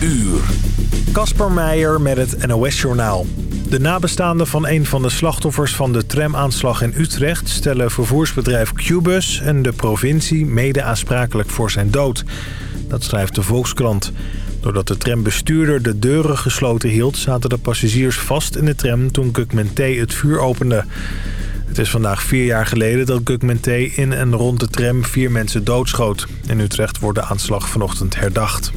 uur. Kasper Meijer met het NOS-journaal. De nabestaanden van een van de slachtoffers van de tramaanslag in Utrecht... stellen vervoersbedrijf Qbus en de provincie mede aansprakelijk voor zijn dood. Dat schrijft de Volkskrant. Doordat de trambestuurder de deuren gesloten hield... zaten de passagiers vast in de tram toen Gugmenté het vuur opende. Het is vandaag vier jaar geleden dat Gugmenté in en rond de tram vier mensen doodschoot. In Utrecht wordt de aanslag vanochtend herdacht.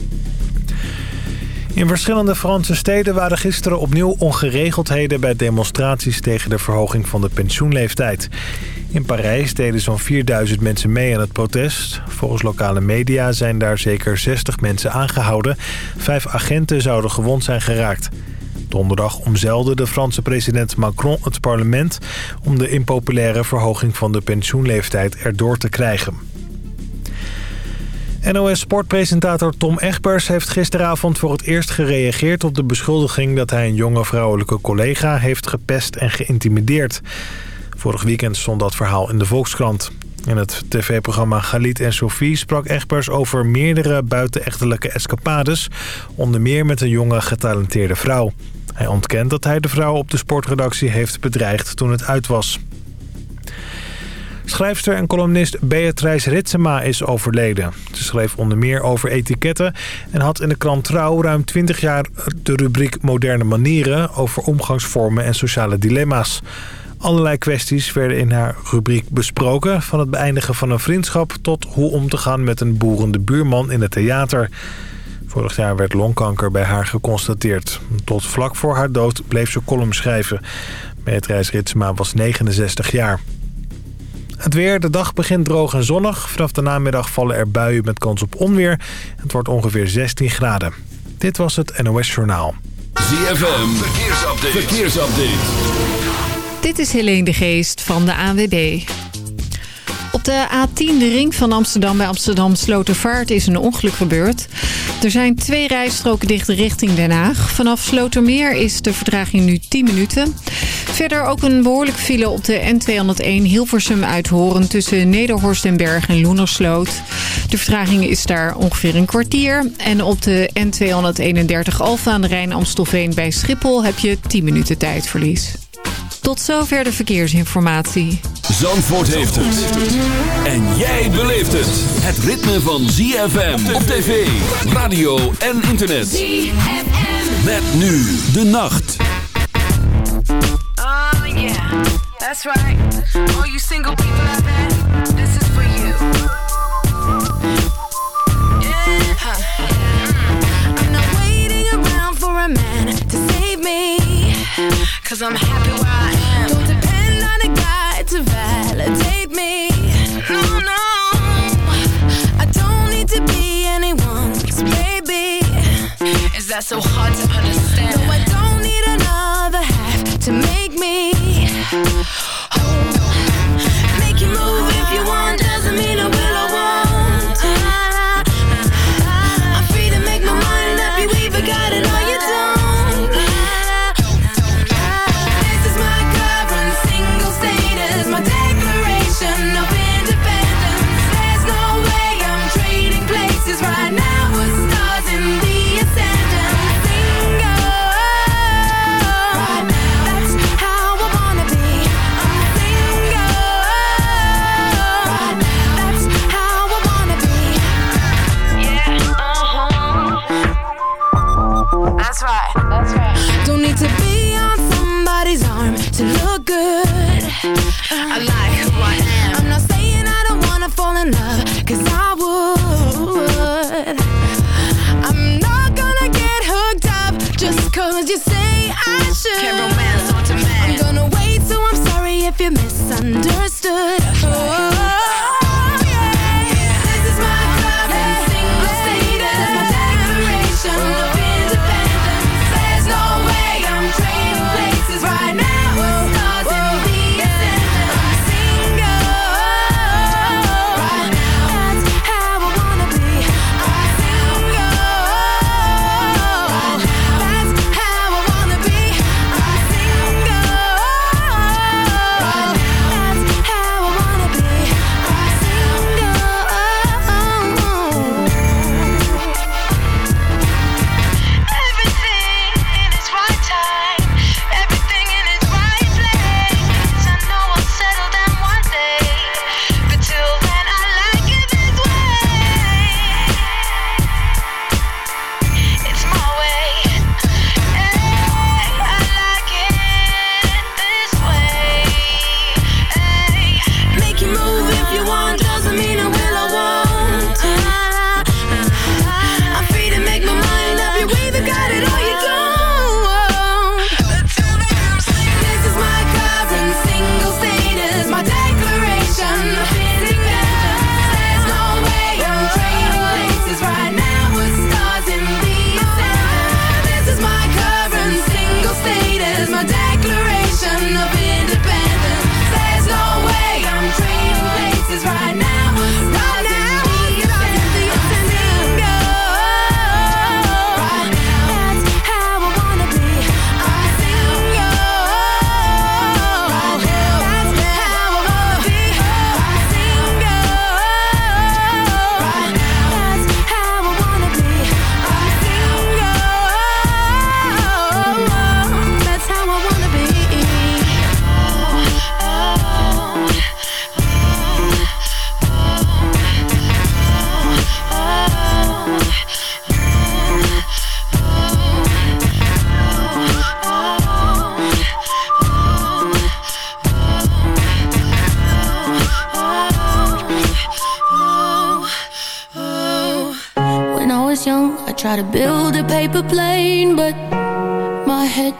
In verschillende Franse steden waren gisteren opnieuw ongeregeldheden... bij demonstraties tegen de verhoging van de pensioenleeftijd. In Parijs deden zo'n 4000 mensen mee aan het protest. Volgens lokale media zijn daar zeker 60 mensen aangehouden. Vijf agenten zouden gewond zijn geraakt. Donderdag omzeilde de Franse president Macron het parlement... om de impopulaire verhoging van de pensioenleeftijd erdoor te krijgen. NOS-sportpresentator Tom Egbers heeft gisteravond voor het eerst gereageerd op de beschuldiging dat hij een jonge vrouwelijke collega heeft gepest en geïntimideerd. Vorig weekend stond dat verhaal in de Volkskrant. In het tv-programma Galit en Sophie sprak Egbers over meerdere buitenechtelijke escapades, onder meer met een jonge getalenteerde vrouw. Hij ontkent dat hij de vrouw op de sportredactie heeft bedreigd toen het uit was. Schrijfster en columnist Beatrice Ritsema is overleden. Ze schreef onder meer over etiketten en had in de krant Trouw ruim 20 jaar de rubriek Moderne Manieren over omgangsvormen en sociale dilemma's. Allerlei kwesties werden in haar rubriek besproken... van het beëindigen van een vriendschap tot hoe om te gaan met een boerende buurman in het theater. Vorig jaar werd longkanker bij haar geconstateerd. Tot vlak voor haar dood bleef ze column schrijven. Beatrice Ritsema was 69 jaar. Het weer, de dag begint droog en zonnig. Vanaf de namiddag vallen er buien met kans op onweer. Het wordt ongeveer 16 graden. Dit was het NOS Journaal. ZFM, verkeersupdate. verkeersupdate. Dit is Helene de Geest van de ANWB. Op de A10, de ring van Amsterdam bij Amsterdam Slotervaart, is een ongeluk gebeurd. Er zijn twee rijstroken dicht richting Den Haag. Vanaf Slotermeer is de vertraging nu 10 minuten. Verder ook een behoorlijk file op de N201 Hilversum uithoren tussen Nederhorst en Berg en Loenersloot. De vertraging is daar ongeveer een kwartier. En op de N231 Alfa aan de Rijn Amstelveen bij Schiphol heb je 10 minuten tijdverlies. Tot zover de verkeersinformatie. Zandvoort heeft het. En jij beleeft het. Het ritme van ZFM op tv, radio en internet. ZFM. Met nu de nacht. Oh yeah, that's right. All you single people out there, this is for you. Yeah. I'm not waiting around for a man to save me. Cause I'm happy where I Is so hard to understand? No, I don't need another half to make me.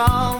all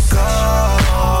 go.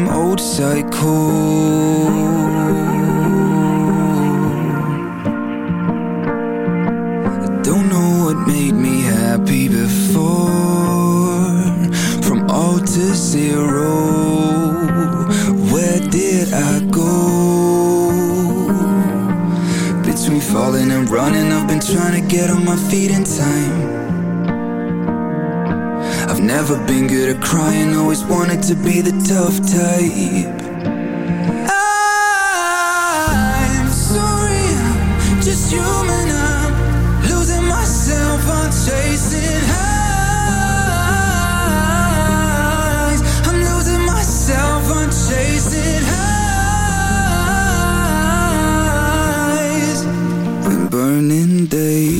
same old cycle. Made me happy before. From all to zero Where did I go? Between falling and running I've been trying to get on my feet in time. I've never been good at crying Always wanted to be the tough type. I'm sorry, I'm just human I'm losing myself, I'm chasing highs. I'm losing myself, I'm chasing highs. Been burning days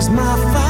Cause my fire